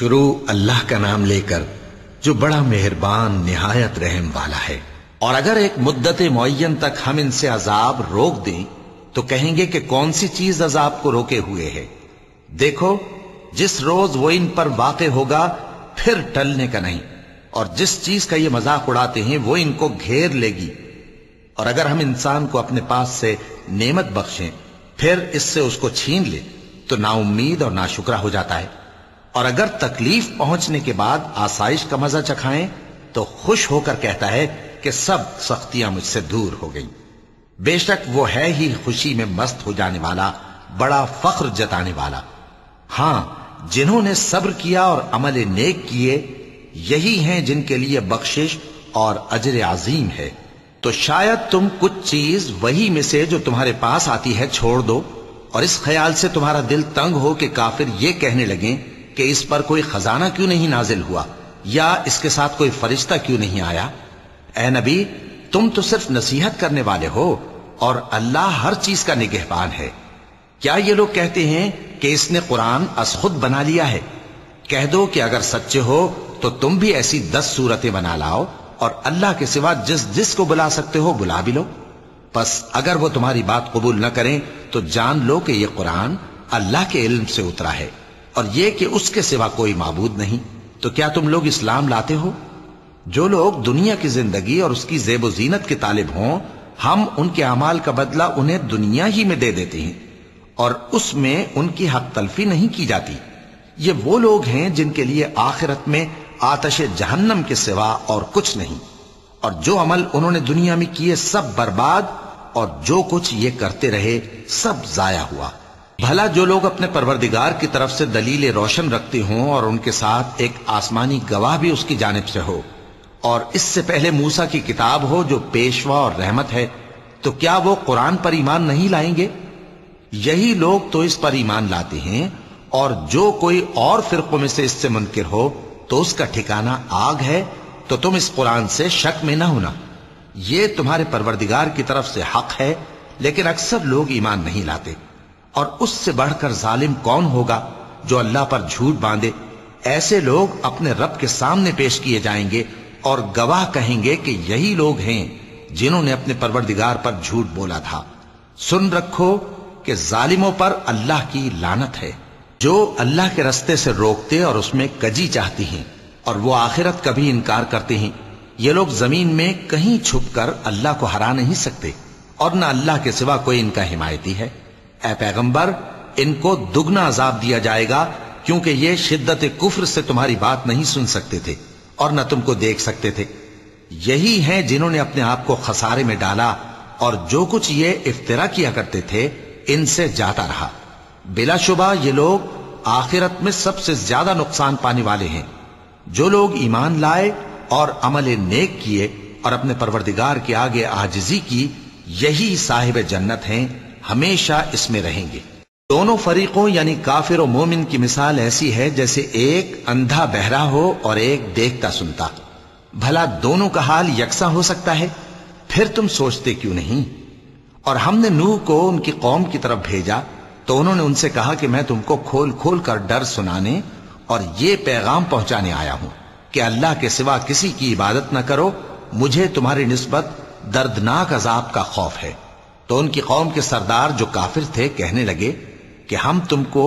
शुरू अल्लाह का नाम लेकर, जो बड़ा मेहरबान, निहायत रहम वाला है। और अगर एक मुद्दत मुन तक हम इनसे अजाब रोक दें तो कहेंगे कि कौन सी चीज़ अजाब को रोके हुए है? देखो, जिस रोज वो इन पर वाक़ होगा, फिर टलने का नहीं। और जिस चीज़ का ये मज़ाक उड़ाते हैं, वो इनको घेर लेगी। और अगर हम इंसान को अपने पास से नेमत बख्शें, फिर इससे उसको छीन ले तो ना उम्मीद और नाशुक्रा हो जाता है। और अगर तकलीफ़ पहुँचने के बाद आसाइश का मज़ा चखाएँ तो खुश होकर कहता है कि सब सख्तियाँ मुझसे दूर हो गई। बेशक वो है ही खुशी में मस्त हो जाने वाला, बड़ा फख्र जताने वाला। हाँ, जिन्होंने सब्र किया और अमल नेक किए, यही हैं जिनके लिए बख्शिश और अजर अजीम है। तो शायद तुम कुछ चीज़ वही में से जो तुम्हारे पास आती है छोड़ दो, और इस ख्याल से तुम्हारा दिल तंग हो कि काफिर ये कहने लगे कि इस पर कोई खजाना क्यों नहीं नाजिल हुआ? या इसके साथ कोई फरिश्ता क्यों नहीं आया? ए नबी, तुम तो सिर्फ़ नसीहत करने वाले हो, और अल्लाह हर चीज़ का निगहबान है। क्या ये लोग कहते हैं कि इसने कुरान असखुद बना लिया है? कह दो कि अगर सच्चे हो तो तुम भी ऐसी दस सूरतें बना लाओ, और अल्लाह के सिवा जिस जिस को बुला सकते हो, बुला भी लो। बस अगर वो तुम्हारी बात कबूल न करें तो जान लो कि यह कुरान अल्लाह के इल्म से उतरा है। और ये कि उसके सिवा कोई माबूद नहीं। तो क्या तुम लोग इस्लाम लाते हो? जो लोग दुनिया की ज़िंदगी और उसकी जेब जीनत के तालिब हों, हम उनके अमाल का बदला उन्हें दुनिया ही में दे देते हैं और उसमें उनकी हक तलफी नहीं की जाती। ये वो लोग हैं जिनके लिए आखिरत में आतश जहन्नम के सिवा और कुछ नहीं। और जो अमल उन्होंने दुनिया में किए सब बर्बाद और जो कुछ ये करते रहे, सब जाया हुआ। भला जो लोग अपने परवरदिगार की तरफ़ से दलील रोशन रखते हों और उनके साथ एक आसमानी गवाह भी उसकी जानब से हो, और इससे पहले मूसा की किताब हो जो पेशवा और रहमत है तो क्या वो कुरान पर ईमान नहीं लाएँगे? यही लोग तो इस पर ईमान लाते हैं, और जो कोई और फिरकों में से इससे मुनकर हो तो उसका ठिकाना आग है तो तुम इस कुरान से शक में ना होना। ये तुम्हारे परवरदिगार की तरफ़ से हक है, लेकिन अक्सर लोग ईमान नहीं लाते। और उससे बढ़कर जालिम कौन होगा जो अल्लाह पर झूठ बांधे? ऐसे लोग अपने रब के सामने पेश किए जाएँगे और गवाह कहेंगे कि यही लोग हैं जिन्होंने अपने परवरदिगार पर झूठ बोला था। सुन रखो कि जालिमों पर अल्लाह की लानत है। जो अल्लाह के रस्ते से रोकते और उसमें कजी चाहती हैं और वो आखिरत कभी इनकार करते हैं। ये लोग ज़मीन में कहीं छुपकर अल्लाह को हरा नहीं सकते और न अल्लाह के सिवा कोई इनका हिमायती है। ए पैगंबर, इनको दुगना अजाब दिया जाएगा, क्योंकि ये शिद्दत कुफ्र से तुम्हारी बात नहीं सुन सकते थे, और न तुमको देख सकते थे। यही हैं जिन्होंने अपने आप को खसारे में डाला, और जो कुछ ये इफ्तरा किया करते थे, इनसे जाता रहा। बिलाशुबा ये लोग आखिरत में सबसे ज़्यादा नुकसान पाने वाले हैं। जो लोग ईमान लाए और अमल नेक किए, और अपने परवरदिगार के आगे आजिजी की, यही साहिब जन्नत हैं हमेशा इसमें रहेंगे। दोनों फरीकों यानी काफिर और मोमिन की मिसाल ऐसी है जैसे एक अंधा बहरा हो और एक देखता सुनता। भला दोनों का हाल यकसा हो सकता है? फिर तुम सोचते क्यों नहीं? और हमने नूह को उनकी कौम की तरफ़ भेजा तो उन्होंने उनसे कहा कि मैं तुमको खोल खोल कर डर सुनाने और ये पैगाम पहुँचाने आया हूँ कि अल्लाह के सिवा किसी की इबादत न करो, मुझे तुम्हारी निस्बत दर्दनाक अजाब का खौफ है। तो उनकी कौम के सरदार जो काफिर थे कहने लगे कि हम तुमको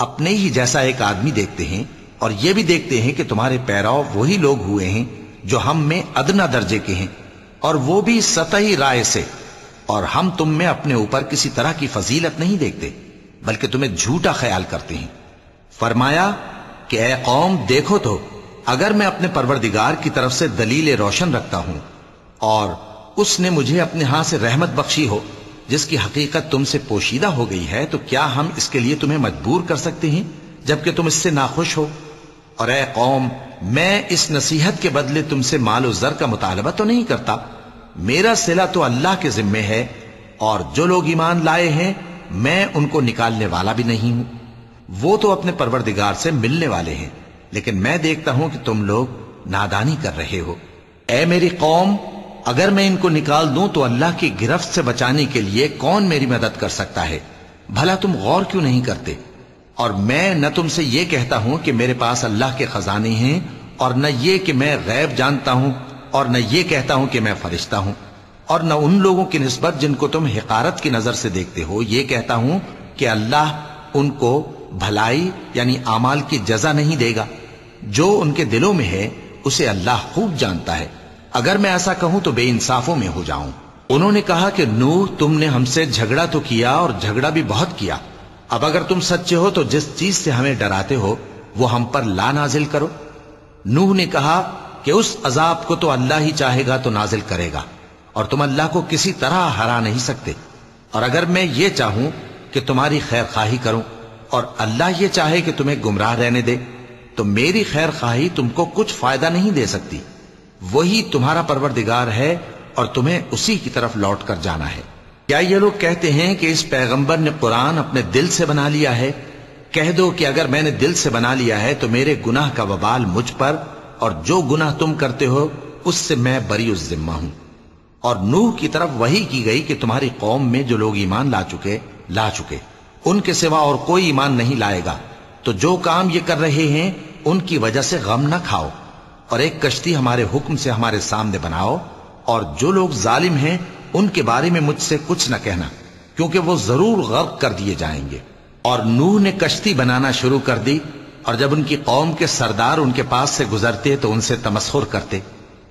अपने ही जैसा एक आदमी देखते हैं और यह भी देखते हैं कि तुम्हारे पैराव वही लोग हुए हैं जो हम में अदना दर्जे के हैं और वो भी सतही राय से। और हम तुम में अपने ऊपर किसी तरह की फजीलत नहीं देखते, बल्कि तुम्हें झूठा ख्याल करते हैं। फरमाया कि ए कौम, देखो तो अगर मैं अपने परवरदिगार की तरफ़ से दलील रोशन रखता हूँ और उसने मुझे अपने हाथ से रहमत बख्शी हो जिसकी हकीकत तुमसे पोशीदा हो गई है तो क्या हम इसके लिए तुम्हें मजबूर कर सकते हैं, जबकि तुम इससे नाखुश हो? और ए कौम, मैं इस नसीहत के बदले तुमसे मालो जर का मुतालबा तो नहीं करता। मेरा सिला तो अल्लाह के जिम्मे है, और जो लोग ईमान लाए हैं, मैं उनको निकालने वाला भी नहीं हूँ। वो तो अपने परवरदिगार से मिलने वाले हैं, लेकिन मैं देखता हूँ कि तुम लोग नादानी कर रहे हो। ए मेरी कौम अगर मैं इनको निकाल दूँ तो अल्लाह की गिरफ्त से बचाने के लिए कौन मेरी मदद कर सकता है? भला तुम गौर क्यों नहीं करते? और मैं न तुमसे ये कहता हूँ कि मेरे पास अल्लाह के खजाने हैं, और न ये कि मैं गैब जानता हूँ, और न ये कहता हूँ कि मैं फरिश्ता हूँ। और न उन लोगों की नस्बत जिनको तुम हिकारत की नज़र से देखते हो। ये कहता हूँ कि अल्लाह उनको भलाई, यानी आमाल की जजा नहीं देगा। जो उनके दिलों में है, उसे अल्लाह खूब जानता है। अगर मैं ऐसा कहूँ तो बेइंसाफों में हो जाऊँ। उन्होंने कहा कि, नूह, तुमने हमसे झगड़ा तो किया और झगड़ा भी बहुत किया। अब अगर तुम सच्चे हो तो जिस चीज़ से हमें डराते हो, वो हम पर ला नाजिल करो। नूह ने कहा कि, उस अजाब को तो अल्लाह ही चाहेगा तो नाजिल करेगा, और तुम अल्लाह को किसी तरह हरा नहीं सकते। और अगर मैं ये चाहूँ कि तुम्हारी खैर खाही करूँ, और अल्लाह ये चाहे कि तुम्हें गुमराह रहने दे तो मेरी खैर खाही तुमको कुछ फ़ायदा नहीं दे सकती। वही तुम्हारा परवरदिगार है और तुम्हें उसी की तरफ़ लौट कर जाना है। क्या ये लोग कहते हैं कि इस पैगंबर ने कुरान अपने दिल से बना लिया है? कह दो कि अगर मैंने दिल से बना लिया है तो मेरे गुनाह का वबाल मुझ पर, और जो गुनाह तुम करते हो, उससे मैं बरी उस जिम्मा हूँ। और नूह की तरफ़ वही की गई कि तुम्हारी कौम में जो लोग ईमान ला चुके ला चुके। उनके सिवा और कोई ईमान नहीं लाएगा। तो जो काम ये कर रहे हैं, उनकी वजह से गम ना खाओ। और एक कश्ती हमारे हुक्म से हमारे सामने बनाओ, और जो लोग जालिम हैं, उनके बारे में मुझसे कुछ न कहना, क्योंकि वो ज़रूर गर्क कर दिए जाएँगे। और नूह ने कश्ती बनाना शुरू कर दी, और जब उनकी कौम के सरदार उनके पास से गुजरते तो उनसे तमस्खुर करते।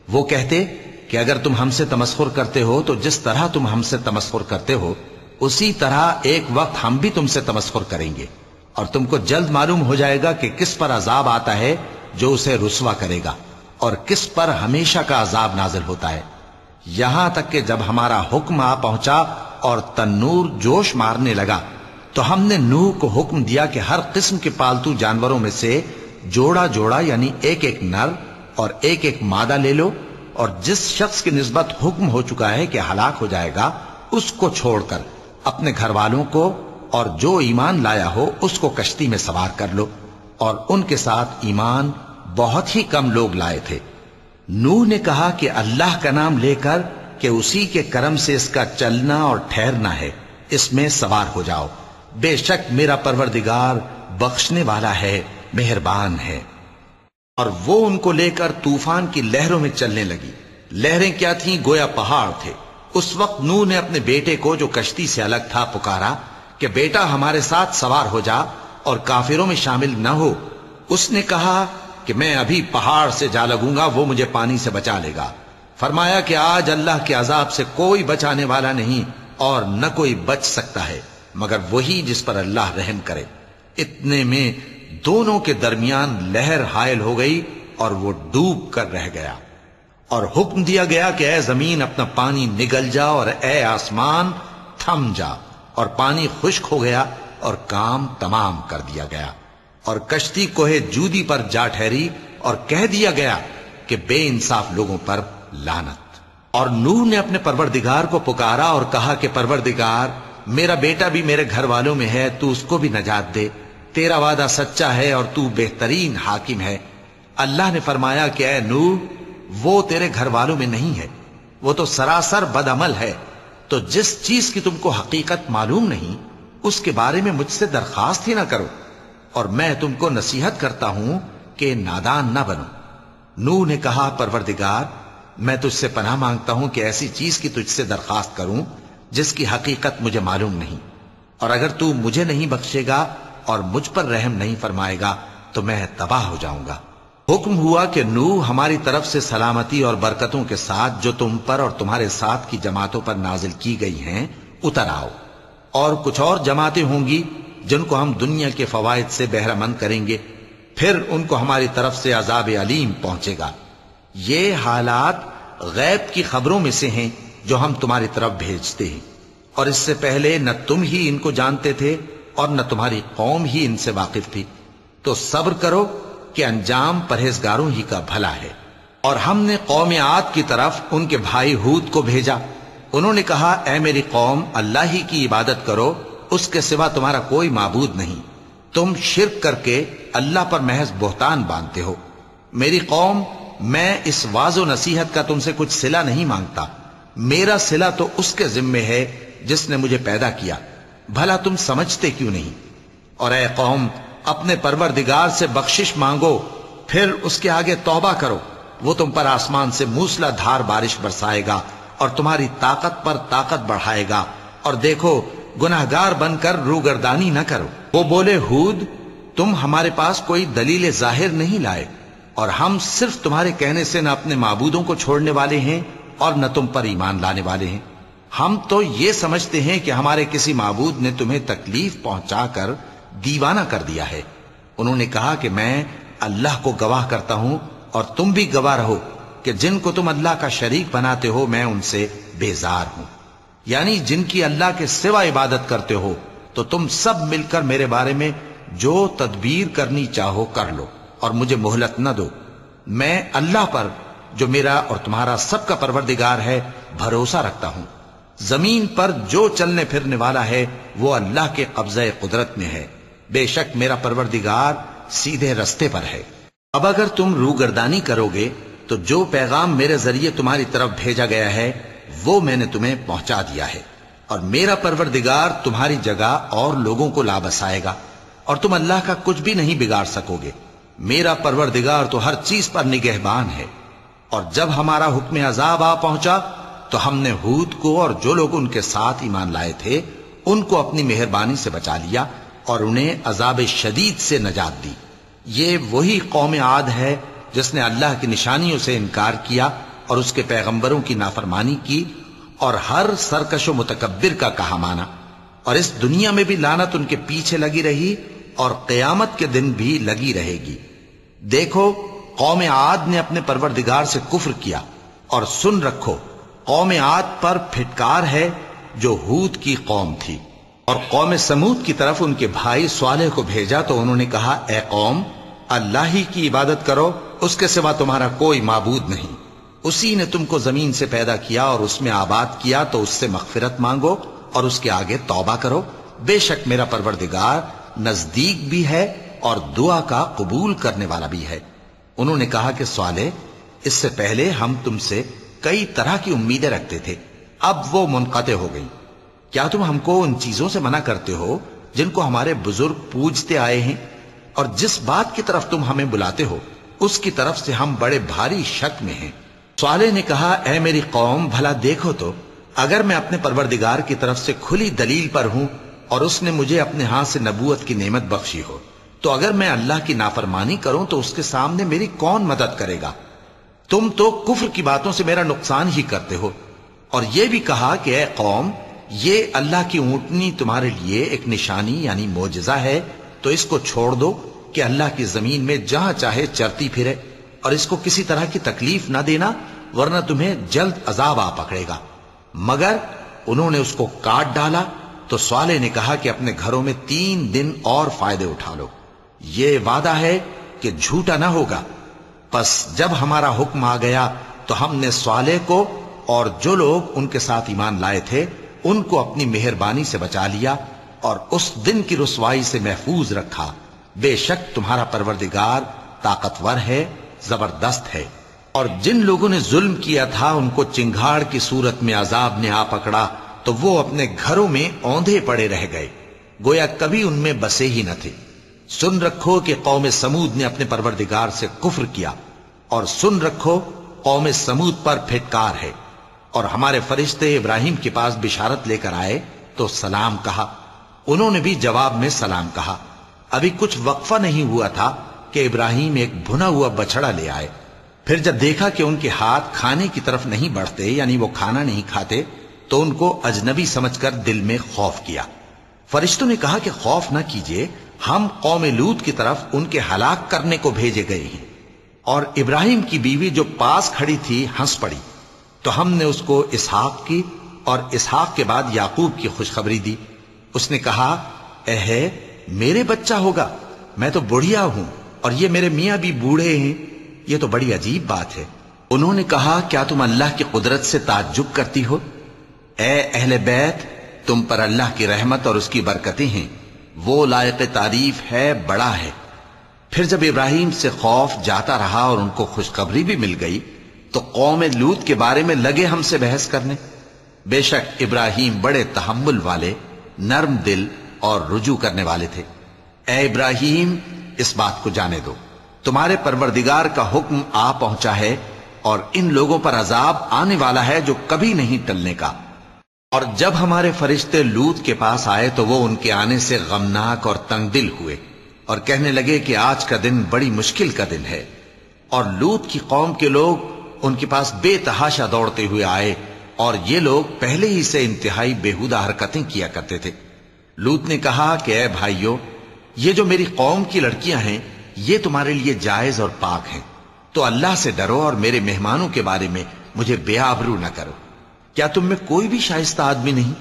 वो कहते कि अगर तुम हमसे तमस्खुर करते हो तो जिस तरह तुम हमसे तमस्खुर करते हो, उसी तरह एक वक्त हम भी तुमसे तमस्खुर करेंगे। और तुमको जल्द मालूम हो जाएगा कि किस पर अजाब आता है जो उसे रुसवा करेगा और किस पर हमेशा का अजाब नाजिल होता है। यहाँ तक कि जब हमारा हुक्म आ पहुँचा और तन्नूर जोश मारने लगा तो हमने नूह को हुक्म दिया कि हर किस्म के पालतू जानवरों में से जोड़ा जोड़ा यानी एक एक नर और एक एक मादा ले लो और जिस शख्स की नस्बत हुक्म हो चुका है कि हलाक हो जाएगा, उसको छोड़कर अपने घर वालों को और जो ईमान लाया हो, उसको कश्ती में सवार कर लो। और उनके साथ ईमान बहुत ही कम लोग लाए थे। नूह ने कहा कि अल्लाह का नाम लेकर कि उसी के कर्म से इसका चलना और ठहरना है। इसमें सवार हो जाओ। बेशक मेरा परवरदिगार बख्शने वाला है, मेहरबान है। और वो उनको लेकर तूफ़ान की लहरों में चलने लगी। लहरें क्या थीं? गोया पहाड़ थे। उस वक्त नूह ने अपने बेटे को, जो कश्ती से अलग था, पुकारा कि, बेटा, हमारे साथ सवार हो जा। और काफिरों में शामिल न हो। उसने कहा कि मैं अभी पहाड़ से जा लगूँगा, वो मुझे पानी से बचा लेगा। फरमाया कि आज अल्लाह के अजाब से कोई बचाने वाला नहीं और न कोई बच सकता है, मगर वही जिस पर अल्लाह रहम करे। इतने में दोनों के दरमियान लहर हायल हो गई और वो डूब कर रह गया। और हुक्म दिया गया कि ए ज़मीन, अपना पानी निगल जा और ए आसमान थम जा। और पानी खुश्क हो गया और काम तमाम कर दिया गया। और कश्ती कोहे जूदी पर जा ठहरी और कह दिया गया कि बे इंसाफ लोगों पर लानत। और नूह ने अपने परवरदिगार को पुकारा और कहा कि, परवरदिगार, मेरा बेटा भी मेरे घर वालों में है, तू उसको भी नजात दे। तेरा वादा सच्चा है और तू बेहतरीन हाकिम है। अल्लाह ने फरमाया कि ए नूह, वो तेरे घर वालों में नहीं है। वो तो सरासर बदअमल है। तो जिस चीज़ की तुमको हकीकत मालूम नहीं उसके बारे में मुझसे दरखास्त ही ना करो। और मैं तुमको नसीहत करता हूँ कि नादान ना बनो। नू ने कहा, परवरदिगार, मैं तुझसे पनाह माँगता हूँ कि ऐसी चीज़ की तुझसे दरखास्त करूँ, जिसकी हकीकत मुझे मालूम नहीं। और अगर तू मुझे नहीं बख्शेगा और मुझ पर रहम नहीं फरमाएगा तो मैं तबाह हो जाऊँगा। हुक्म हुआ कि नू हमारी तरफ़ से सलामती और बरकतों के साथ जो तुम पर और तुम्हारे साथ की जमातों पर नाजिल की गई हैं, उतर आओ। और कुछ और जमातें होंगी जिनको हम दुनिया के फवायद से बहरामंद करेंगे, फिर उनको हमारी तरफ़ से अजाब अलीम पहुंचेगा। ये हालात गैब की खबरों में से हैं जो हम तुम्हारी तरफ़ भेजते हैं। और इससे पहले न तुम ही इनको जानते थे और न तुम्हारी कौम ही इनसे वाकिफ थी। तो सब्र करो कि अंजाम परहेजगारों ही का भला है। और हमने कौम आद की तरफ़ उनके भाई हूद को भेजा। उन्होंने कहा ए मेरी कौम, अल्लाह ही की इबादत करो, उसके सिवा तुम्हारा कोई माबूद नहीं। तुम शिरक करके अल्लाह पर महज बोहतान बांधते हो। मेरी कौम, मैं इस वाजो नसीहत का तुमसे कुछ सिला नहीं माँगता। मेरा सिला तो उसके जिम्मे है, जिसने मुझे पैदा किया। भला तुम समझते क्यों नहीं? और ए कौम, अपने परवरदिगार से बख्शिश मांगो, फिर उसके आगे तौबा करो। वो तुम पर आसमान से मूसलाधार बारिश बरसाएगा। और तुम्हारी ताकत पर ताकत बढ़ाएगा। और देखो, गुनाहगार बनकर रूगरदानी न करो। वो बोले, हूद, तुम हमारे पास कोई दलील ज़ाहिर नहीं लाए, और हम सिर्फ़ तुम्हारे कहने से न अपने माबूदों को छोड़ने वाले हैं और न तुम पर ईमान लाने वाले हैं। हम तो ये समझते हैं कि हमारे किसी माबूद ने तुम्हें तकलीफ़ पहुंचाकर दीवाना कर दिया है। उन्होंने कहा कि मैं अल्लाह को गवाह करता हूँ और तुम भी गवाह रहो। कि जिनको तुम अल्लाह का शरीक बनाते हो, मैं उनसे बेजार हूँ। यानी जिनकी अल्लाह के सिवा इबादत करते हो तो तुम सब मिलकर मेरे बारे में जो तदबीर करनी चाहो कर लो और मुझे मोहलत न दो। मैं अल्लाह पर, जो मेरा और तुम्हारा सबका परवरदिगार है, भरोसा रखता हूँ। ज़मीन पर जो चलने फिरने वाला है, वो अल्लाह के कब्जे कुदरत में है। बेशक मेरा परवरदिगार सीधे रस्ते पर है। अब अगर तुम रूगरदानी करोगे तो जो पैगाम मेरे ज़रिए तुम्हारी तरफ़ भेजा गया है, वो मैंने तुम्हें पहुँचा दिया है। और मेरा परवरदिगार तुम्हारी जगह और लोगों को ला बसाएगा और तुम अल्लाह का कुछ भी नहीं बिगाड़ सकोगे। मेरा परवरदिगार तो हर चीज़ पर निगहबान है। और जब हमारा हुक्म अजाब आ पहुँचा तो हमने हूद को और जो लोग उनके साथ ईमान लाए थे, उनको अपनी मेहरबानी से बचा लिया और उन्हें अजाब शदीद से नजात दी। ये वही कौम आद है जिसने अल्लाह की निशानियों से इनकार किया और उसके पैगंबरों की नाफरमानी की और हर सरकश मुतकबिर का कहा माना। और इस दुनिया में भी लानत उनके पीछे लगी रही और कयामत के दिन भी लगी रहेगी। देखो, कौम आद ने अपने परवरदिगार से कुफ्र किया और सुन रखो, कौम आद पर फिटकार है जो हूद की कौम थी। और कौम समूद की तरफ़ उनके भाई स्वाले को भेजा तो उन्होंने कहा, ए कौम, अल्लाह ही की इबादत करो उसके सिवा तुम्हारा कोई माबूद नहीं। उसी ने तुमको ज़मीन से पैदा किया और उसमें आबाद किया तो उससे मगफिरत मांगो और उसके आगे तौबा करो। बेशक मेरा परवरदिगार नज़दीक भी है और दुआ का कबूल करने वाला भी है। उन्होंने कहा कि सवाले, इससे पहले हम तुमसे कई तरह की उम्मीदें रखते थे। अब वो मुनकते हो गई। क्या तुम हमको उन चीज़ों से मना करते हो जिनको हमारे बुज़ुर्ग पूजते आए हैं? और जिस बात की तरफ़ तुम हमें बुलाते हो उसकी तरफ़ से हम बड़े भारी शक में हैं। स्वाले ने कहा, ऐ मेरी कौम, भला देखो तो। अगर मैं अपने परवरदिगार की तरफ़ से खुली दलील पर हूँ और उसने मुझे अपने हाथ से नबूत की नेमत बख्शी हो तो अगर मैं अल्लाह की नाफरमानी करूँ तो उसके सामने मेरी कौन मदद करेगा? तुम तो कुफर की बातों से मेरा नुकसान ही करते हो। और यह भी कहा कि ए कौम, ये अल्लाह की ऊंटनी तुम्हारे लिए एक निशानी यानी मोजा है तो इसको छोड़ दो कि अल्लाह की ज़मीन में जहाँ चाहे चरती फिरे और इसको किसी तरह की तकलीफ़ ना देना, वरना तुम्हें जल्द अजाब आ पकड़ेगा। मगर उन्होंने उसको काट डाला तो स्वाले ने कहा कि अपने घरों में तीन दिन और फ़ायदे उठा लो। ये वादा है कि झूठा ना होगा। बस जब हमारा हुक्म आ गया तो हमने स्वाले को और जो लोग उनके साथ ईमान लाए थे, उनको अपनी मेहरबानी से बचा लिया और उस दिन की रसवाई से महफूज रखा। बेशक तुम्हारा परवरदिगार ताकतवर है, ज़बरदस्त है। और जिन लोगों ने जुल्म किया था, उनको चिंगाड़ की सूरत में अजाब ने आ पकड़ा तो वो अपने घरों में औंधे पड़े रह गए। गोया कभी उनमें बसे ही न थे। सुन रखो कि कौम समूद ने अपने परवरदिगार से कुफ्र किया, और सुन रखो, कौम समूद पर फिटकार है। और हमारे फरिश्ते इब्राहिम के पास बिशारत लेकर आए तो सलाम कहा। उन्होंने भी जवाब में सलाम कहा। अभी कुछ वक्फा नहीं हुआ था कि इब्राहिम एक भुना हुआ बछड़ा ले आए। फिर जब देखा कि उनके हाथ खाने की तरफ़ नहीं बढ़ते, यानी वो खाना नहीं खाते तो उनको अजनबी समझकर दिल में खौफ किया। फरिश्तों ने कहा कि खौफ ना कीजिए, हम कौम लूत की तरफ़ उनके हलाक करने को भेजे गए हैं। और इब्राहिम की बीवी जो पास खड़ी थी, हंस पड़ी। तो हमने उसको इसहाक की, और इसहाक के बाद याकूब की खुशखबरी दी। उसने कहा मेरे बच्चा होगा। मैं तो बुढ़िया हूँ और ये मेरे मियाँ भी बूढ़े हैं। ये तो बड़ी अजीब बात है। उन्होंने कहा, क्या तुम अल्लाह की कुदरत से ताज्जुब करती हो? अहले बैत, तुम पर अल्लाह की रहमत और उसकी बरकतें हैं। वो लायक तारीफ़ है, बड़ा है। फिर जब इब्राहिम से खौफ जाता रहा और उनको खुशखबरी भी मिल गई तो कौम लूत के बारे में लगे हमसे बहस करने। बेशक इब्राहिम बड़े तहमुल वाले, नर्म दिल और रुजू करने वाले थे। ए इब्राहिम, इस बात को जाने दो। तुम्हारे परवरदिगार का हुक्म आ पहुँचा है और इन लोगों पर अजाब आने वाला है जो कभी नहीं टलने का। और जब हमारे फरिश्ते लूत के पास आए तो वो उनके आने से गमनाक और तंगदिल हुए और कहने लगे कि आज का दिन बड़ी मुश्किल का दिन है। और लूत की कौम के लोग उनके पास बेतहाशा दौड़ते हुए आए और ये लोग पहले ही से इंतहाई बेहुदा हरकतें किया करते थे। लूत ने कहा कि, ए भाइयों, ये जो मेरी कौम की लड़कियाँ हैं, ये तुम्हारे लिए जायज़ और पाक हैं। तो अल्लाह से डरो और मेरे मेहमानों के बारे में मुझे बेआबरू न करो। क्या तुम में कोई भी शाइस्ता आदमी नहीं?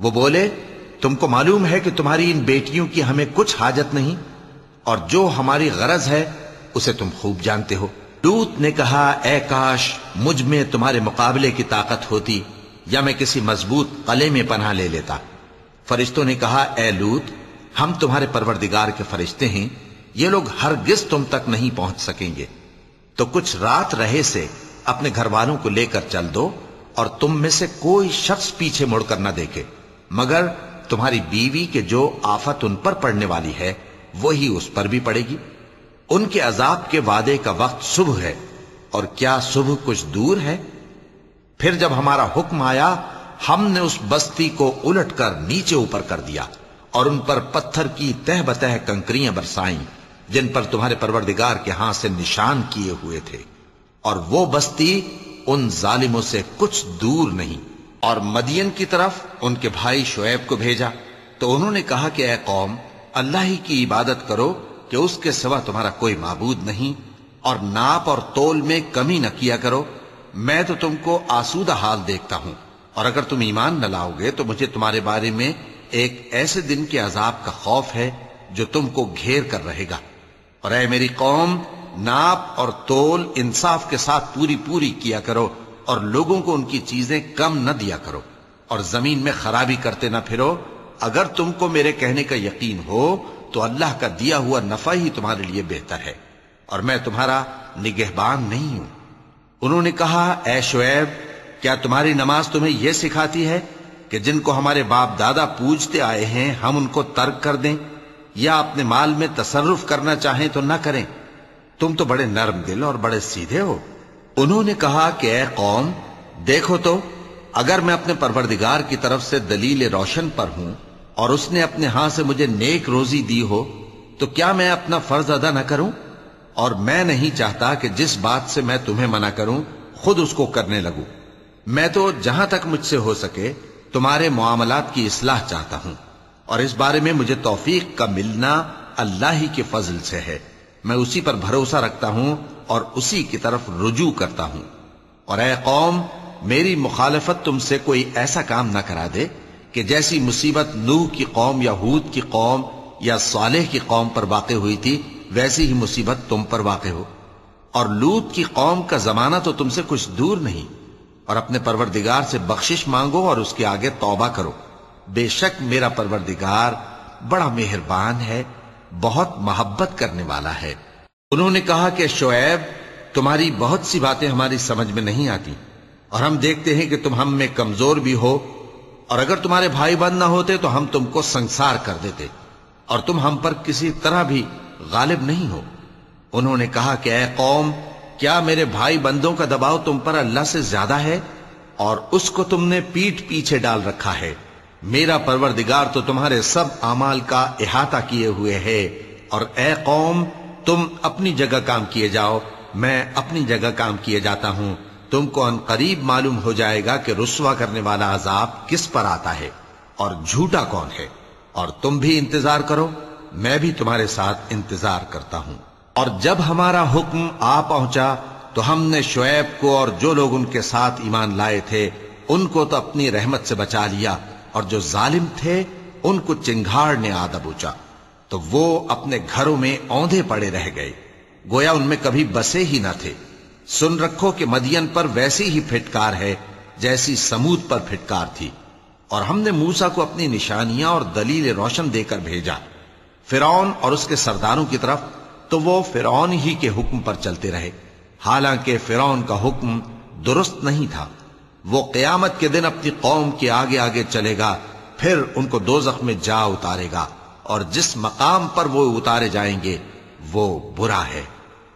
वो बोले, तुमको मालूम है कि तुम्हारी इन बेटियों की हमें कुछ हाजत नहीं, और जो हमारी गरज है, उसे तुम खूब जानते हो। लूत ने कहा, ए काश, मुझमें तुम्हारे मुकाबले की ताकत होती, या मैं किसी मज़बूत कले में पनाह ले लेता। फरिश्तों ने कहा, ए लूत, हम तुम्हारे परवरदिगार के फरिश्ते हैं। ये लोग हर गिस तुम तक नहीं पहुँच सकेंगे। तो कुछ रात रहे से अपने घर वालों को लेकर चल दो और तुम में से कोई शख्स पीछे मुड़कर न देखे। मगर तुम्हारी बीवी के जो आफत उन पर पड़ने वाली है, वही उस पर भी पड़ेगी। उनके अजाब के वादे का वक्त सुबह है और क्या सुबह कुछ दूर है? फिर जब हमारा हुक्म आया हमने उस बस्ती को उलटकर नीचे ऊपर कर दिया और उन पर पत्थर की तह बतह कंकरियाँ बरसाई, जिन पर तुम्हारे परवरदिगार के हाथ से निशान किए हुए थे। और वो बस्ती उन जालिमों से कुछ दूर नहीं। और मदियन की तरफ़ उनके भाई शुएब को भेजा। तो उन्होंने कहा कि, ए कौम, अल्लाह ही की इबादत करो कि उसके सिवा तुम्हारा कोई माबूद नहीं। और नाप और तोल में कमी न किया करो। मैं तो तुमको आसूदा हाल देखता हूँ। और अगर तुम ईमान न लाओगे तो मुझे तुम्हारे बारे में एक ऐसे दिन के अजाब का खौफ है, जो तुमको घेर कर रहेगा। और ऐ मेरी कौम, नाप और तोल इंसाफ के साथ पूरी पूरी किया करो, और लोगों को उनकी चीज़ें कम न दिया करो, और ज़मीन में खराबी करते न फिरो। अगर तुमको मेरे कहने का यकीन हो तो अल्लाह का दिया हुआ नफा ही तुम्हारे लिए बेहतर है, और मैं तुम्हारा निगहबान नहीं हूँ। उन्होंने कहा, ऐ शुएब क्या तुम्हारी नमाज़ तुम्हें यह सिखाती है कि जिनको हमारे बाप दादा पूजते आए हैं, हम उनको तर्क कर दें या अपने माल में तसरुफ करना चाहें तो न करें? तुम तो बड़े नर्म दिल और बड़े सीधे हो। उन्होंने कहा कि ए कौम, देखो तो अगर मैं अपने परवरदिगार की तरफ़ से दलील रोशन पर हूँ और उसने अपने हाथ से मुझे नेक रोजी दी हो तो क्या मैं अपना फ़र्ज़ अदा न करूँ? और मैं नहीं चाहता कि जिस बात से मैं तुम्हें मना करूँ, खुद उसको करने लगूं। मैं तो जहाँ तक मुझसे हो सके तुम्हारे मामलात की इसलाह चाहता हूँ, और इस बारे में मुझे तोफीक का मिलना अल्लाह ही के फजल से है। मैं उसी पर भरोसा रखता हूँ और उसी की तरफ़ रुजू करता हूँ। और ए कौम, मेरी मुखालफत तुमसे कोई ऐसा काम ना करा दे कि जैसी मुसीबत नूह की कौम या हूद की कौम या सालेह की कौम पर वाक़ हुई थी, वैसी ही मुसीबत तुम पर वाक़ हो। और लूत की कौम का जमाना तो तुमसे कुछ दूर नहीं। और अपने परवरदिगार से बख्शिश मांगो और उसके आगे तौबा करो। बेशक मेरा परवरदिगार बड़ा मेहरबान है, बहुत मोहब्बत करने वाला है। उन्होंने कहा कि शोएब, तुम्हारी बहुत सी बातें हमारी समझ में नहीं आती, और हम देखते हैं कि तुम हम में कमज़ोर भी हो, और अगर तुम्हारे भाई बंद ना होते तो हम तुमको संसार कर देते, और तुम हम पर किसी तरह भी गालिब नहीं हो। उन्होंने कहा कि, ए कौम क्या मेरे भाई बंदों का दबाव तुम पर अल्लाह से ज़्यादा है? और उसको तुमने पीठ पीछे डाल रखा है। मेरा परवरदिगार तो तुम्हारे सब अमाल का इहाता किए हुए है। और ए कौम, तुम अपनी जगह काम किए जाओ। मैं अपनी जगह काम किए जाता हूँ। तुमको अन करीब मालूम हो जाएगा कि रुसवा करने वाला अजाब किस पर आता है। और झूठा कौन है? और तुम भी इंतज़ार करो। मैं भी तुम्हारे साथ इंतज़ार करता हूँ। और जब हमारा हुक्म आ पहुँचा तो हमने शुएब को और जो लोग उनके साथ ईमान लाए थे, उनको तो अपनी रहमत से बचा लिया, और जो जालिम थे, उनको चिंगाड़ ने आदब ऊँचा तो वो अपने घरों में औंधे पड़े रह गए। गोया उनमें कभी बसे ही ना थे। सुन रखो कि मदियन पर वैसी ही फिटकार है, जैसी समूद पर फिटकार थी। और हमने मूसा को अपनी निशानियाँ और दलील रोशन देकर भेजा। फिरौन और उसके सरदारों की तरफ़ तो वो फिरौन ही के हुक्म पर चलते रहे। हालाँकि फिरौन का हुक्म दुरुस्त नहीं था। वो कयामत के दिन अपनी कौम के आगे आगे चलेगा, फिर उनको दो में जा उतारेगा और जिस मकाम पर वो उतारे जाएँगे, वो बुरा है।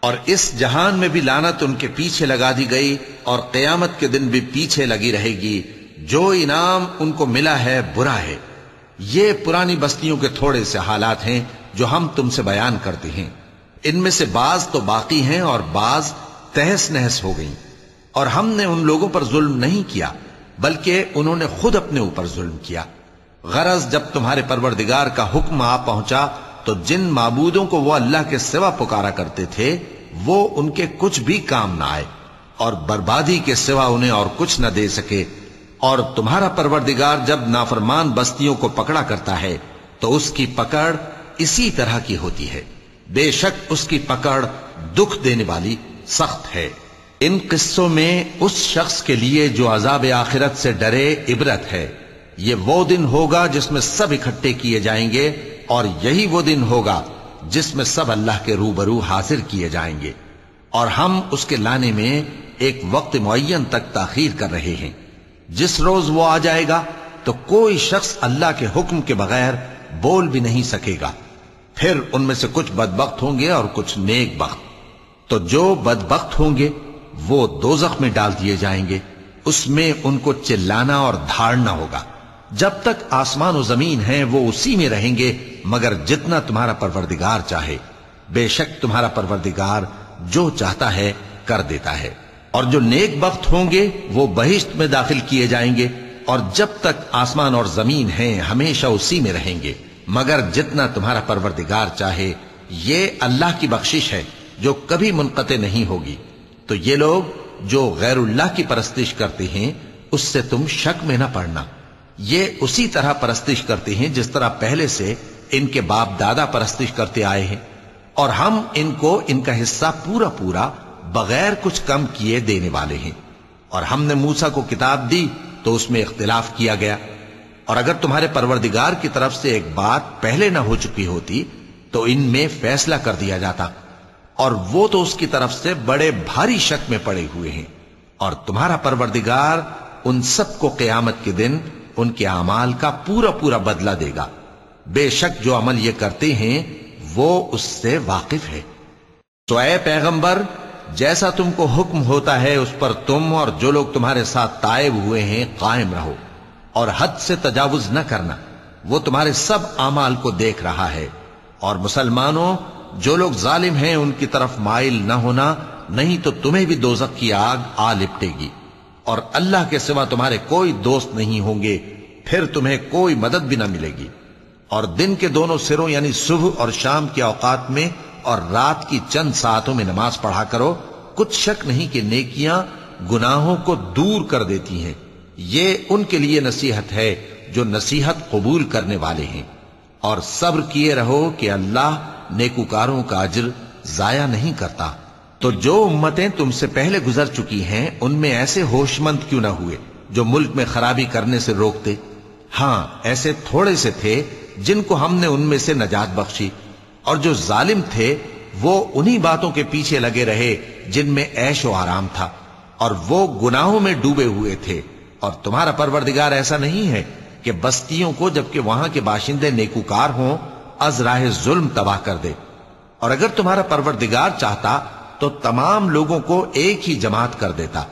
और इस जहान में भी लानत उनके पीछे लगा दी गई और कयामत के दिन भी पीछे लगी रहेगी। जो इनाम उनको मिला है, बुरा है। ये पुरानी बस्तियों के थोड़े से हालात हैं जो हम तुमसे बयान करते हैं। इनमें से बाज तो बाकी हैं और बाज तहस नहस हो गई। और हमने उन लोगों पर जुल्म नहीं किया, बल्कि उन्होंने खुद अपने ऊपर जुल्म किया। गरज जब तुम्हारे परवरदिगार का हुक्म आ पहुँचा तो जिन माबूदों को वो अल्लाह के सिवा पुकारा करते थे, वो उनके कुछ भी काम ना आए, और बर्बादी के सिवा उन्हें और कुछ न दे सके। और तुम्हारा परवरदिगार जब नाफरमान बस्तियों को पकड़ा करता है तो उसकी पकड़ इसी तरह की होती है। बेशक उसकी पकड़ दुख देने वाली सख्त है। इन किस्सों में उस शख्स के लिए जो अजाब आखिरत से डरे इबरत है। ये वो दिन होगा जिसमें सब इकट्ठे किए जाएँगे और यही वो दिन होगा जिसमें सब अल्लाह के रूबरू हाजिर किए जाएँगे। और हम उसके लाने में एक वक्त मुन तक ताखीर कर रहे हैं। जिस रोज वो आ जाएगा तो कोई शख्स अल्लाह के हुक्म के बगैर बोल भी नहीं सकेगा। फिर उनमें से कुछ बदबख्त होंगे और कुछ नेक बख्त। तो जो बदबख्त होंगे, वो दो में डाल दिए जाएँगे। उसमें उनको चिल्लाना और धाड़ना होगा। जब तक आसमान और ज़मीन है, वो उसी में रहेंगे, मगर जितना तुम्हारा परवरदिगार चाहे। बेशक तुम्हारा परवरदिगार जो चाहता है, कर देता है। और जो नेक वक्त होंगे, वो बहिश्त में दाखिल किए जाएँगे। और जब तक आसमान और ज़मीन है, हमेशा उसी में रहेंगे। मगर जितना तुम्हारा परवरदिगार चाहे, ये अल्लाह की बख्शिश है जो कभी मुनकते नहीं होगी। तो ये लोग जो गैरुल्लाह की परस्तिश करते हैं, उससे तुम शक में न पड़ना। ये उसी तरह परस्तिश करते हैं जिस तरह पहले से इनके बाप दादा परस्तिश करते आए हैं। और हम इनको इनका हिस्सा पूरा पूरा बगैर कुछ कम किए देने वाले हैं। और हमने मूसा को किताब दी तो उसमें इख्तिलाफ किया गया। और अगर तुम्हारे परवरदिगार की तरफ़ से एक बात पहले ना हो चुकी होती तो इनमें फैसला कर दिया जाता। और वो तो उसकी तरफ़ से बड़े भारी शक में पड़े हुए हैं। और तुम्हारा परवरदिगार उन सबको कयामत के दिन उनके अमाल का पूरा पूरा बदला देगा। बेशक जो अमल ये करते हैं, वो उससे वाकिफ है। तो ए पैगंबर, जैसा तुमको हुक्म होता है, उस पर तुम और जो लोग तुम्हारे साथ तायब हुए हैं, कायम रहो। और हद से तजावुज न करना। वो तुम्हारे सब अमाल को देख रहा है। और मुसलमानों, जो लोग जालिम हैं, उनकी तरफ़ माइल न होना, नहीं तो तुम्हें भी दोजक की आग आ लिपटेगी। और अल्लाह के सिवा तुम्हारे कोई दोस्त नहीं होंगे, फिर तुम्हें कोई मदद भी ना मिलेगी। और दिन के दोनों सिरों, यानी सुबह और शाम के औकात में और रात की चंद सातों में नमाज़ पढ़ा करो, कुछ शक नहीं कि नेकियाँ गुनाहों को दूर कर देती हैं। ये उनके लिए नसीहत है जो नसीहत कबूल करने वाले हैं। और सब्र किए रहो कि अल्लाह नेकुकारों का अजर जाया नहीं करता। तो जो उम्मतें तुमसे पहले गुजर चुकी हैं, उनमें ऐसे होशमंद क्यों ना हुए, जो मुल्क में खराबी करने से रोकते? हाँ, ऐसे थोड़े से थे जिनको हमने उनमें से नजात बख्शी। और जो जालिम थे, वो उन्हीं बातों के पीछे लगे रहे जिनमें ऐशो आराम था। और वो गुनाहों में डूबे हुए थे। और तुम्हारा परवरदिगार ऐसा नहीं है कि बस्तियों को जबकि वहाँ के बाशिंदे नेकुकार हों, अजराह जुल्म तबाह कर दे। और अगर तुम्हारा परवरदिगार चाहता तो तमाम लोगों को एक ही जमात कर देता,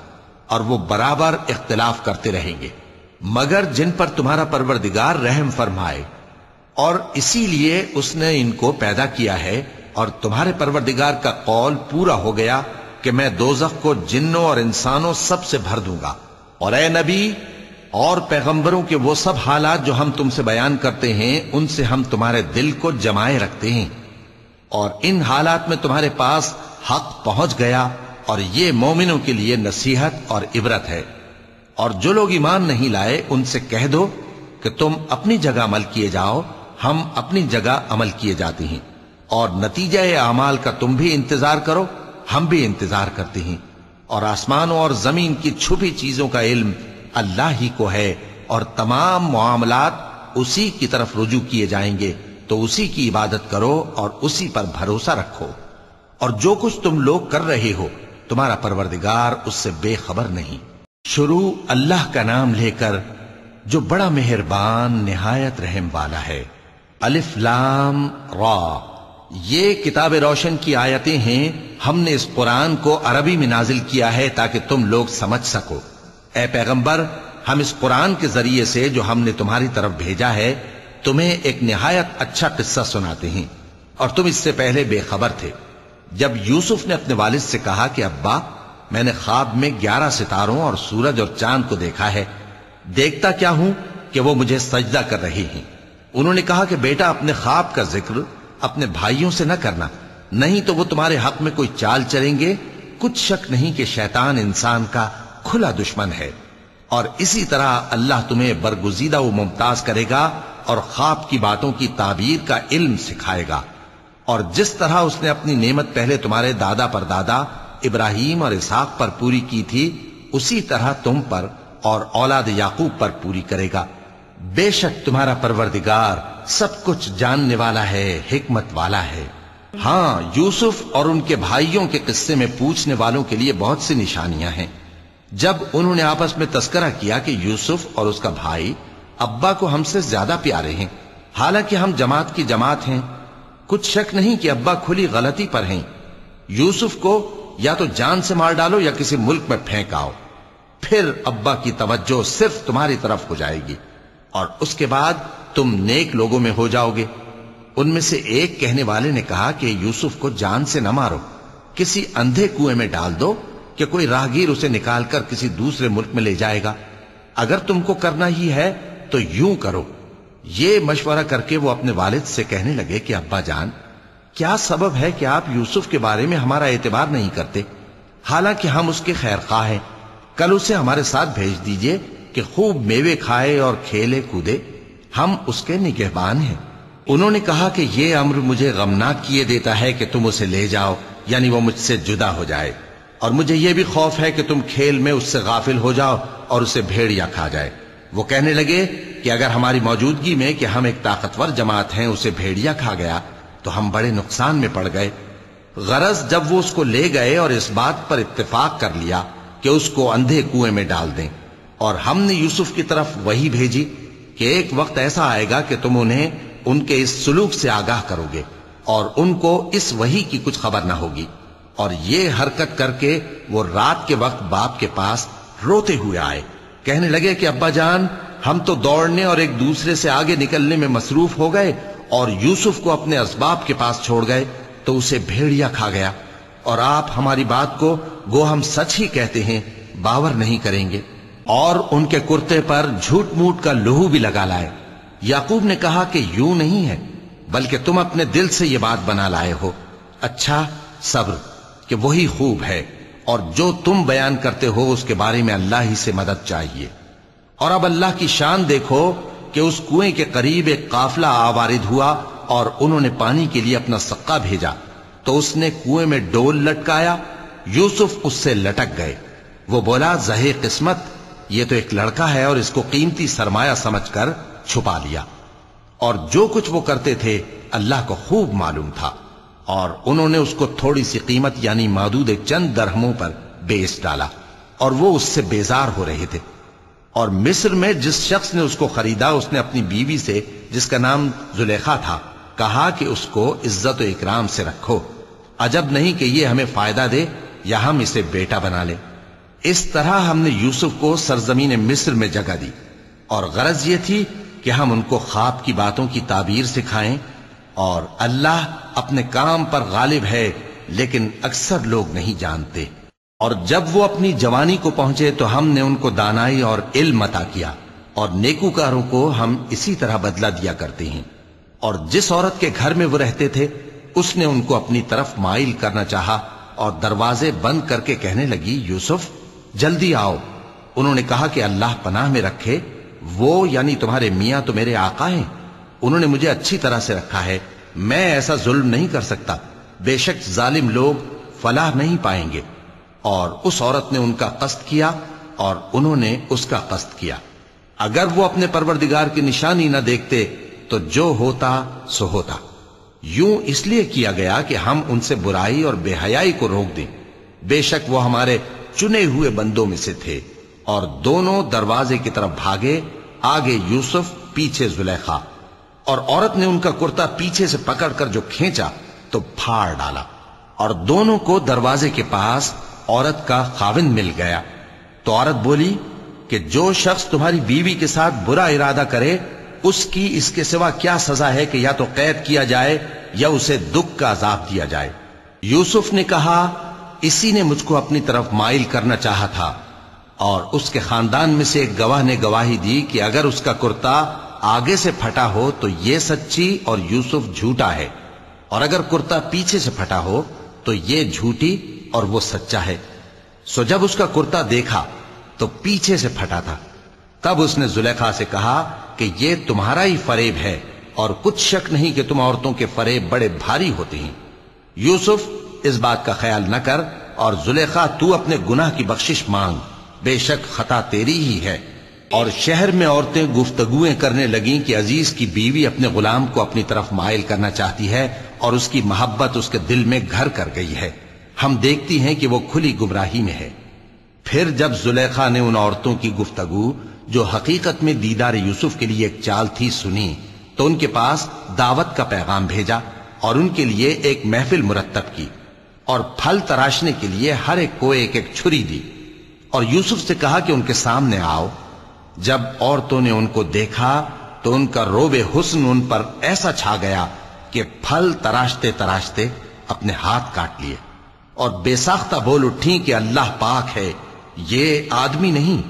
और वो बराबर इख्तिलाफ करते रहेंगे। मगर जिन पर तुम्हारा परवरदिगार रहम फरमाए, और इसीलिए उसने इनको पैदा किया है, और तुम्हारे परवरदिगार का कौल पूरा हो गया कि मैं दोजख को जिन्नों और इंसानों सबसे भर दूँगा। और ए नबी, और पैगंबरों के वो सब हालात जो हम तुमसे बयान करते हैं, उनसे हम तुम्हारे दिल को जमाए रखते हैं। और इन हालात में तुम्हारे पास हक पहुँच गया, और ये मोमिनों के लिए नसीहत और इबरत है। और जो लोग ईमान नहीं लाए, उनसे कह दो कि तुम अपनी जगह अमल किए जाओ, हम अपनी जगह अमल किए जाते हैं। और नतीजा अमाल का तुम भी इंतज़ार करो, हम भी इंतज़ार करते हैं। और आसमानों और ज़मीन की छुपी चीज़ों का इल्म अल्लाह ही को है और तमाम मामलात उसी की तरफ़ रुजू किए जाएँगे तो उसी की इबादत करो और उसी पर भरोसा रखो। और जो कुछ तुम लोग कर रहे हो, तुम्हारा परवरदिगार उससे बेखबर नहीं। शुरू अल्लाह का नाम लेकर जो बड़ा मेहरबान, निहायत रहम वाला है। अलिफ लाम रा। ये किताब रोशन की आयतें हैं, हमने इस कुरान को अरबी में नाजिल किया है ताकि तुम लोग समझ सको। ए पैगंबर, हम इस कुरान के ज़रिए से जो हमने तुम्हारी तरफ़ भेजा है, तुम्हें एक निहायत अच्छा किस्सा सुनाते हैं। और तुम इससे पहले बेखबर थे। जब यूसुफ ने अपने वालिद से कहा कि, अब्बा, मैंने ख्वाब में ग्यारह सितारों और सूरज और चाँद को देखा है। देखता क्या हूँ कि वो मुझे सजदा कर रही हैं। उन्होंने कहा कि, बेटा, अपने ख्वाब का ज़िक्र अपने भाइयों से न करना। नहीं तो वो तुम्हारे हक में कोई चाल चलेंगे। कुछ शक नहीं कि शैतान इंसान का खुला दुश्मन है। और इसी तरह अल्लाह तुम्हें बरगुजीदा व मुमताज़ करेगा और ख्वाब की बातों की ताबीर का इल्म सिखाएगा। और जिस तरह उसने अपनी नेमत पहले तुम्हारे दादा पर दादा, इब्राहिम और इसहाक पर पूरी की थी, उसी तरह तुम पर और औलाद याकूब पर पूरी करेगा। बेशक तुम्हारा परवरदिगार सब कुछ जानने वाला है, हिकमत वाला है। हाँ यूसुफ और उनके भाइयों के किस्से में पूछने वालों के लिए बहुत सी निशानियाँ हैं। जब उन्होंने आपस में तस्करा किया कि यूसुफ और उसका भाई अब्बा को हमसे ज़्यादा प्यारे हैं, हालाँकि हम जमात की जमात हैं, कुछ शक नहीं कि अब्बा खुली गलती पर हैं। यूसुफ को या तो जान से मार डालो या किसी मुल्क में फेंक आओ, फिर अब्बा की तवज्जो सिर्फ़ तुम्हारी तरफ़ हो जाएगी। और उसके बाद तुम नेक लोगों में हो जाओगे। उनमें से एक कहने वाले ने कहा कि यूसुफ को जान से न मारो। किसी अंधे कुएँ में डाल दो कि कोई राहगीर उसे निकालकर किसी दूसरे मुल्क में ले जाएगा। अगर तुमको करना ही है तो यूँ करो। ये मशवरा करके वो अपने वालिद से कहने लगे कि, अब्बा जान, क्या सबब है कि आप यूसुफ के बारे में हमारा एतबार नहीं करते? हालाँकि हम उसके खैर खा हैं। कल उसे हमारे साथ भेज दीजिए कि खूब मेवे खाए और खेले कूदे, हम उसके निगहबान हैं। उन्होंने कहा कि यह अम्र मुझे गमनाक किए देता है कि तुम उसे ले जाओ, यानी वो मुझसे जुदा हो जाए। और मुझे यह भी खौफ है कि तुम खेल में उससे गाफिल हो जाओ और उसे भेड़िया खा जाए। वो कहने लगे कि अगर हमारी मौजूदगी में कि हम एक ताकतवर जमात हैं, उसे भेड़िया खा गया तो हम बड़े नुकसान में पड़ गए। गरज जब वो उसको ले गए और इस बात पर इत्तेफाक कर लिया कि उसको अंधे कुएँ में डाल दें। और हमने यूसुफ की तरफ़ वही भेजी कि एक वक्त ऐसा आएगा कि तुम उन्हें उनके इस सुलूक से आगाह करोगे और उनको इस वही की कुछ खबर ना होगी। और ये हरकत करके वो रात के वक्त बाप के पास रोते हुए आए। कहने लगे कि, अब्बा जान, हम तो दौड़ने और एक दूसरे से आगे निकलने में मसरूफ हो गए और यूसुफ को अपने असबाब के पास छोड़ गए तो उसे भेड़िया खा गया। और आप हमारी बात को, गो हम सच ही कहते हैं, बावर नहीं करेंगे। और उनके कुर्ते पर झूठ मूठ का लोहू भी लगा लाए। याकूब ने कहा कि यूँ नहीं है, बल्कि तुम अपने दिल से यह बात बना लाए हो। अच्छा सब्र, कि वही खूब है, और जो तुम बयान करते हो उसके बारे में अल्लाह ही से मदद चाहिए। और अब अल्लाह की शान देखो कि उस कुएँ के करीब एक काफला आवारिद हुआ और उन्होंने पानी के लिए अपना सक्का भेजा। तो उसने कुएँ में डोल लटकाया, यूसुफ उससे लटक गए। वो बोला, जहे किस्मत ये तो एक लड़का है और इसको कीमती सरमाया समझकर छुपा लिया। और जो कुछ वो करते थे, अल्लाह को खूब मालूम था। और उन्होंने उसको थोड़ी सी कीमत, यानी मादूद चंद दरहमों पर बेच डाला। और वो उससे बेजार हो रहे थे। और मिस्र में जिस शख्स ने उसको खरीदा, उसने अपनी बीवी से, जिसका नाम जुलेखा था, कहा कि उसको इज़्ज़त इकराम से रखो। अजब नहीं कि ये हमें फ़ायदा दे, या हम इसे बेटा बना ले। इस तरह हमने यूसुफ को सरजमीन मिस्र में जगह दी। और गरज ये थी कि हम उनको ख्वाब की बातों की ताबीर सिखाएँ और अल्लाह अपने काम पर गालिब है, लेकिन अक्सर लोग नहीं जानते। और जब वो अपनी जवानी को पहुँचे तो हमने उनको दानाई और इल्म अता किया और नेकूकारों को हम इसी तरह बदला दिया करते हैं। और जिस औरत के घर में वो रहते थे, उसने उनको अपनी तरफ़ माइल करना चाहा और दरवाजे बंद करके कहने लगी, यूसुफ जल्दी आओ। उन्होंने कहा कि अल्लाह पनाह में रखे, वो यानी तुम्हारे मियाँ तो मेरे आका हैं। उन्होंने मुझे अच्छी तरह से रखा है। मैं ऐसा जुल्म नहीं कर सकता। बेशक जालिम लोग फलाह नहीं पाएँगे। और उस औरत ने उनका कस्त किया और उन्होंने उसका कस्त किया। अगर वो अपने परवरदिगार की निशानी न देखते तो जो होता, सो होता। यूँ इसलिए किया गया कि हम उनसे बुराई और बेहयाई को रोक दें। बेशक वो हमारे चुने हुए बंदों में से थे और दोनों दरवाजे की तरफ़ भागे, आगे यूसुफ, पीछे जुलेखा। और औरत ने उनका कुर्ता पीछे से पकड़कर जो खींचा तो फाड़ डाला। और दोनों को दरवाजे के पास औरत का खाविंद मिल गया। तो औरत बोली कि जो शख्स तुम्हारी बीवी के साथ बुरा इरादा करे, उसकी इसके सिवा क्या सजा है कि या तो कैद किया जाए या उसे दुख का अजाब दिया जाए? यूसुफ ने कहा इसी ने मुझको अपनी तरफ़ माइल करना चाहा था, और उसके खानदान में से एक गवाह ने गवाही दी कि अगर उसका कुर्ता आगे से फटा हो तो यह सच्ची और यूसुफ झूठा है, और अगर कुर्ता पीछे से फटा हो तो ये झूठी और वो सच्चा है। सो जब उसका कुर्ता देखा तो पीछे से फटा था। तब उसने जुलेखा से कहा कि ये तुम्हारा ही फरेब है, और कुछ शक नहीं कि तुम औरतों के फरेब बड़े भारी होते हैं। यूसुफ इस बात का ख्याल न कर और जुलेखा, तू अपने गुनाह की बख्शिश मांग। बेशक खता तेरी ही है। और शहर में औरतें गुफ्तगुएँ करने लगी कि अज़ीज़ की बीवी अपने गुलाम को अपनी तरफ़ मायल करना चाहती है और उसकी मोहब्बत उसके दिल में घर कर गई है। हम देखती हैं कि वो खुली गुमराही में है। फिर जब जुलेखा ने उन औरतों की गुफ्तगु, जो हकीकत में दीदार यूसुफ के लिए एक चाल थी, सुनी तो उनके पास दावत का पैगाम भेजा और उनके लिए एक महफिल मुरतब की। और फल तराशने के लिए हर एक को एक एक छुरी दी। और यूसुफ से कहा कि उनके सामने आओ। जब औरतों ने उनको देखा तो उनका रोबे हुस्न उन पर ऐसा छा गया कि फल तराशते तराशते अपने हाथ काट लिए। और बेसाख्ता बोल उठी कि अल्लाह पाक है, ये आदमी नहीं,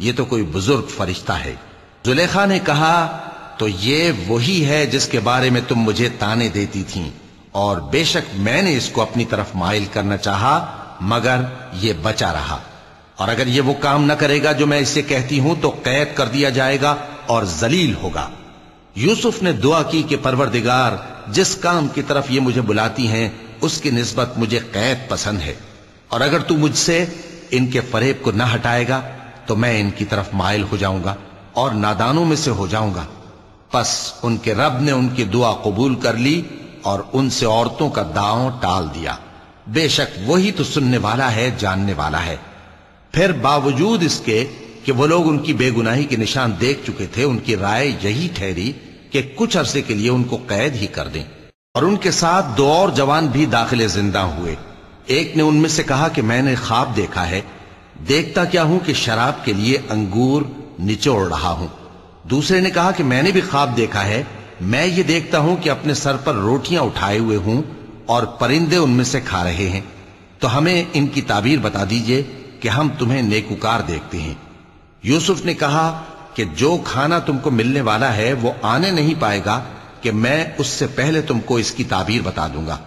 ये तो कोई बुज़ुर्ग फरिश्ता है। जुलेखा ने कहा तो ये वही है जिसके बारे में तुम मुझे ताने देती थी। और बेशक मैंने इसको अपनी तरफ़ माइल करना चाहा, मगर यह बचा रहा। और अगर यह वो काम न करेगा जो मैं इसे कहती हूँ तो कैद कर दिया जाएगा और जलील होगा। यूसुफ ने दुआ की कि परवरदिगार, जिस काम की तरफ़ ये मुझे बुलाती हैं, उसकी नस्बत मुझे कैद पसंद है। और अगर तू मुझसे इनके फरेब को न हटाएगा तो मैं इनकी तरफ़ माइल हो जाऊँगा और नादानों में से हो जाऊँगा। बस उनके रब ने उनकी दुआ कबूल कर ली और उनसे औरतों का दांव टाल दिया। बेशक वही तो सुनने वाला है, जानने वाला है। फिर बावजूद इसके कि वो लोग उनकी बेगुनाही के निशान देख चुके थे, उनकी राय यही ठहरी कि कुछ अरसे के लिए उनको कैद ही कर दें। और उनके साथ दो और जवान भी दाखिले ज़िंदा हुए। एक ने उनमें से कहा कि मैंने ख्वाब देखा है। देखता क्या हूँ कि शराब के लिए अंगूर निचोड़ रहा हूँ। दूसरे ने कहा कि मैंने भी ख्वाब देखा है मैं ये देखता हूँ कि अपने सर पर रोटियाँ उठाए हुए हूँ और परिंदे उनमें से खा रहे हैं। तो हमें इनकी ताबीर बता दीजिए कि हम तुम्हें नेकुकार देखते हैं। यूसुफ ने कहा कि जो खाना तुमको मिलने वाला है, वो आने नहीं पाएगा कि मैं उससे पहले तुमको इसकी ताबीर बता दूँगा।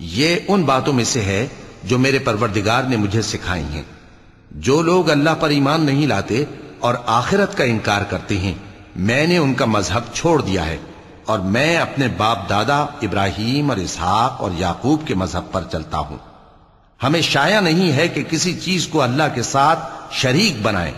ये उन बातों में से है जो मेरे परवरदिगार ने मुझे सिखाई हैं। जो लोग अल्लाह पर ईमान नहीं लाते और आखिरत का इनकार करते हैं, मैंने उनका मज़हब छोड़ दिया है। और मैं अपने बाप दादा इब्राहिम और इसहाक और याकूब के मज़हब पर चलता हूँ। हमें शाया नहीं है कि किसी चीज़ को अल्लाह के साथ शरीक बनाए।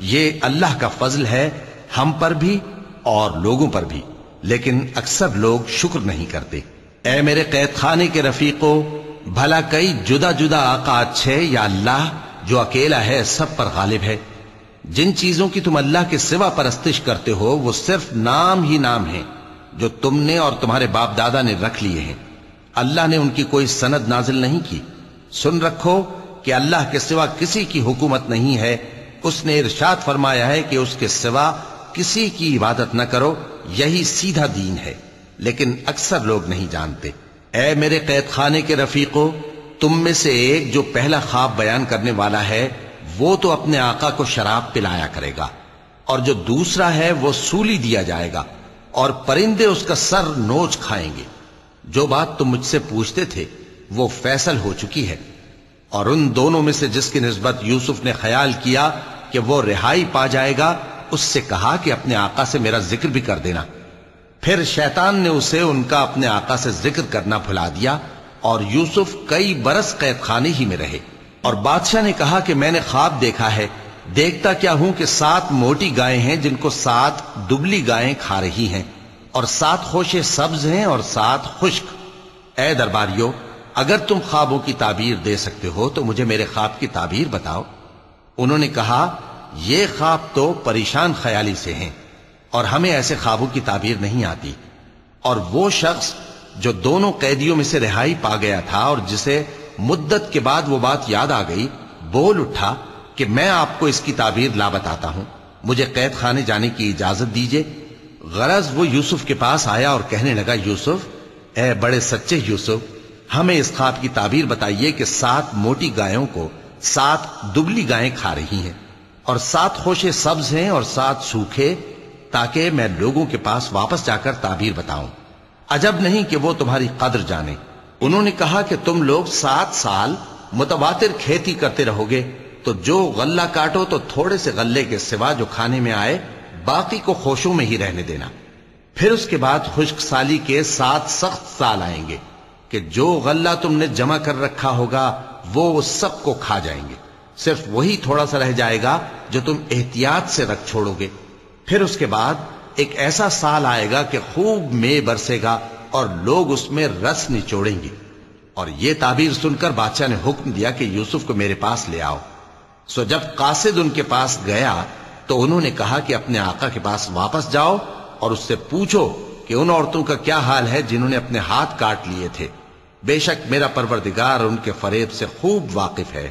ये अल्लाह का फजल है हम पर भी और लोगों पर भी। लेकिन अक्सर लोग शुक्र नहीं करते। ए मेरे कैद खाने के रफीको, भला कई जुदा जुदा आका अच्छे या अल्लाह जो अकेला है सब पर गालिब है। जिन चीज़ों की तुम अल्लाह के सिवा परस्तिश करते हो, वो सिर्फ़ नाम ही नाम है। जो तुमने और तुम्हारे बाप दादा ने रख लिए हैं। अल्लाह ने उनकी कोई सनद नाजिल नहीं की। सुन रखो कि अल्लाह के सिवा किसी की हुकूमत नहीं है। उसने इरशाद फरमाया है कि उसके सिवा किसी की इबादत न करो। यही सीधा दीन है। लेकिन अक्सर लोग नहीं जानते। ए मेरे कैद खाने के रफीको, तुम में से एक जो पहला ख्वाब बयान करने वाला है, वो तो अपने आका को शराब पिलाया करेगा। और जो दूसरा है, वो सूली दिया जाएगा। और परिंदे उसका सर नोच खाएँगे। जो बात तुम मुझसे पूछते थे, वो फैसल हो चुकी है। और उन दोनों में से जिसकी नस्बत यूसुफ ने ख्याल किया कि वो रिहाई पा जाएगा, उससे कहा कि अपने आका से मेरा ज़िक्र भी कर देना। फिर शैतान ने उसे उनका अपने आका से ज़िक्र करना भुला दिया, और यूसुफ कई बरस कैद खाने ही में रहे। और बादशाह ने कहा कि मैंने ख्वाब देखा है देखता क्या हूँ कि सात मोटी गायें हैं जिनको सात दुबली गायें खा रही हैं, और सात खोशे सब्ज हैं और सात खुश्क। ए दरबारियों, अगर तुम ख्वाबों की ताबीर दे सकते हो तो मुझे मेरे ख्वाब की ताबीर बताओ। उन्होंने कहा, ये ख्वाब तो परेशान ख्याली से हैं, और हमें ऐसे ख्वाबों की ताबीर नहीं आती। और वो शख्स, जो दोनों कैदियों में से रिहाई पा गया था, और जिसे मुद्दत के बाद वो बात याद आ गई, बोल उठा कि मैं आपको इसकी ताबीर ला बताता हूँ। मुझे कैद खाने जाने की इजाज़त दीजिए। गरज वो यूसुफ के पास आया और कहने लगा, यूसुफ, ए बड़े सच्चे यूसुफ, हमें इस खाब की ताबीर बताइए कि सात मोटी गायों को सात दुबली गायें खा रही हैं और सात खोशे सब्ज हैं और सात सूखे, ताकि मैं लोगों के पास वापस जाकर ताबीर बताऊँ। अजब नहीं कि वो तुम्हारी कदर जाने। उन्होंने कहा कि तुम लोग सात साल मुतवातिर खेती करते रहोगे। तो जो गल्ला काटो तो थोड़े से गल्ले के सिवा जो खाने में आए, बाकी को खोशों में ही रहने देना। फिर उसके बाद खुश्क साली के सात सख्त साल आएँगे कि जो गल्ला तुमने जमा कर रखा होगा, वो उस सबको खा जाएँगे। सिर्फ़ वही थोड़ा सा रह जाएगा जो तुम एहतियात से रख छोड़ोगे। फिर उसके बाद एक ऐसा साल आएगा कि खूब मे बरसेगा और लोग उसमें रस निचोड़ेंगे। और यह ताबीर सुनकर बादशाह ने हुक्म दिया कि यूसुफ को मेरे पास ले आओ। सो जब कासिद उनके पास गया तो उन्होंने कहा कि अपने आका के पास वापस जाओ और उससे पूछो कि उन औरतों का क्या हाल है जिन्होंने अपने हाथ काट लिए थे। बेशक मेरा परवरदिगार उनके फरेब से खूब वाकिफ है।